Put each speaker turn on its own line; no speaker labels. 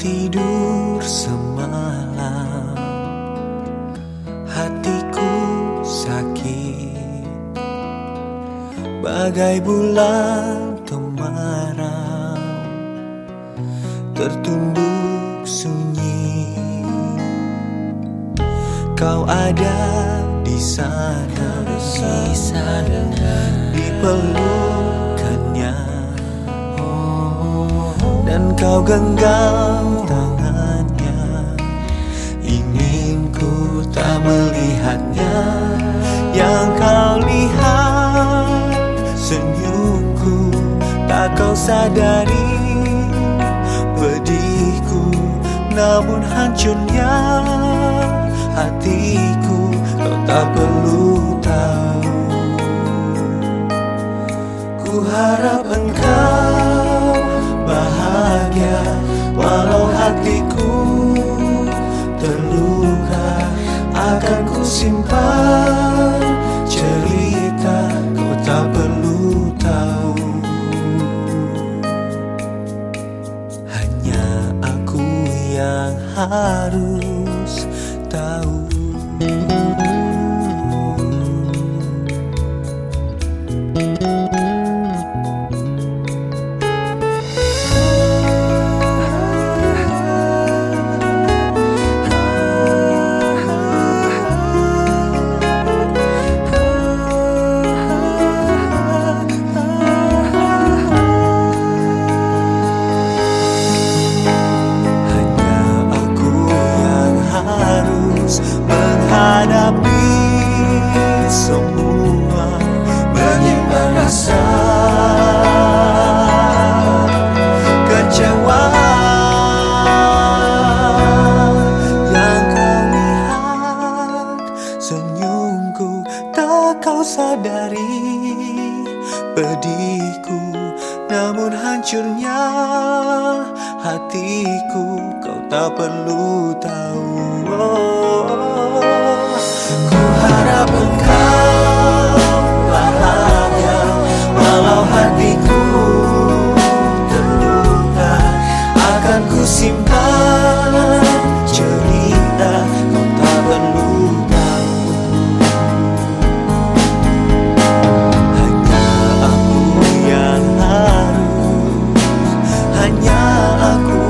tidur semalam. Hatiku sakit. Bagai bulan temaram Tertunduk sunyi. Kau ada di sana.
Di sana.
Di peluk Dan kau genggam tangannya. Ingin ku tak melihatnya. Yang kau lihat Senyumku tak kau sadari. Pedihku namun hancurnya. Hatiku Kau tak perlu tahu. Ku harap engkau bahagia Walau hatiku terluka Akan ku simpan cerita Kau tak perlu tahu. Hanya aku yang harus tahu senyumku tak kau sadari pedihku namun hancurnya hatiku kau tak perlu tahu. hanya aku.